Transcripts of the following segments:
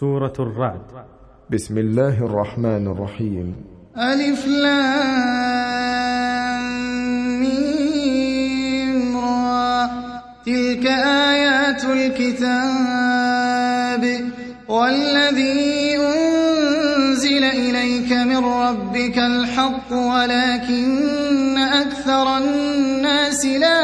سورة الرعد. بسم الله الرحمن الرحيم. ألف لام را. تلك آيات الكتاب. والذي أنزل إليك من ربك الحق ولكن أكثر الناس لا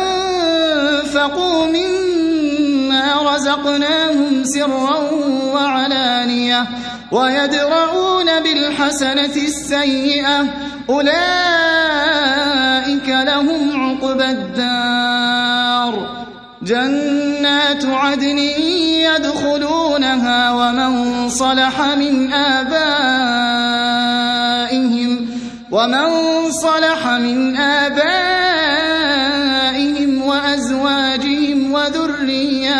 رزقناهم سرا وعلانية ويدرؤون بالحسنة السيئة أولئك لهم عقبى الدار جنات عدن يدخلونها ومن صلح من آبائهم ومن صلح من آبائهم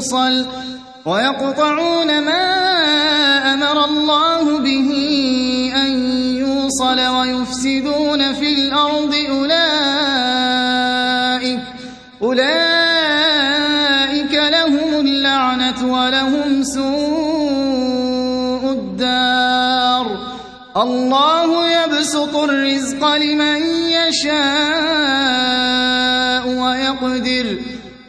أن يوصل ويقطعون ما أمر الله به أن يوصل ويفسدون في الأرض أولئك أولئك لهم اللعنة ولهم سوء الدار. الله يبسط الرزق لمن يشاء.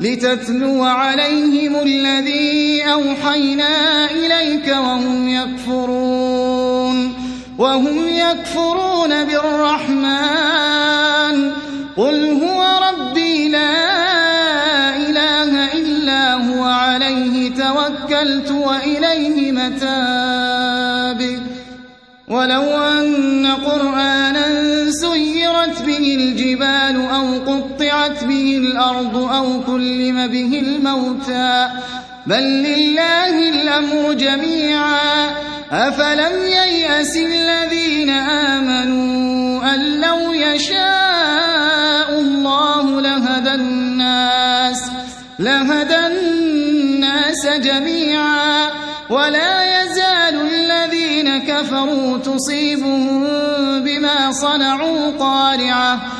لتتلو عليهم الذي أوحينا إليك وهم يكفرون وهم يكفرون بالرحمن. قل هو ربي لا إله إلا هو عليه توكلت وإليه متابي ولو أن قرآنا سيرت به الجبال أو قطعت به الأرض أو كلم به الموتى. بل لله الأمر جميعا. أفلم ييأس الذين آمنوا أن لو يشاء الله لهدى الناس لهدى الناس جميعا. ولا يزال الذين كفروا تصيبهم بما صنعوا قارعة.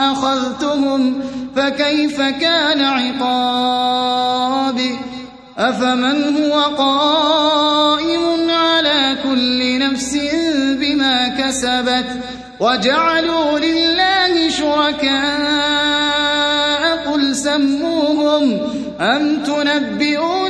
أخذتهم فكيف كان عقابي؟ أفمن هو قائم على كل نفس بما كسبت؟ وجعلوا لله شركاء قل سموهم أم تنبئونه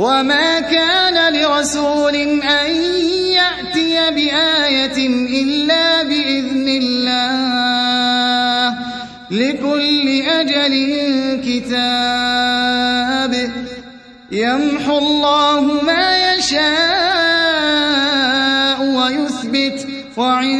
وما كان لرسول أن يأتي بآية إلا بإذن الله لكل أجل كتاب يمحو الله ما يشاء ويثبت وعنده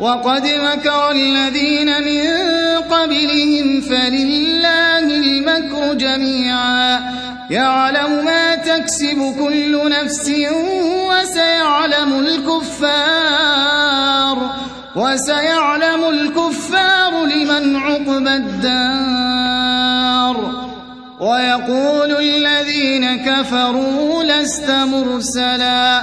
وقد مكر الذين من قبلهم فلله المكر جميعا. يعلم ما تكسب كل نفس وسيعلم الكفار. وسيعلم الكفار لمن عقب الدار. ويقول الذين كفروا لست مرسلا.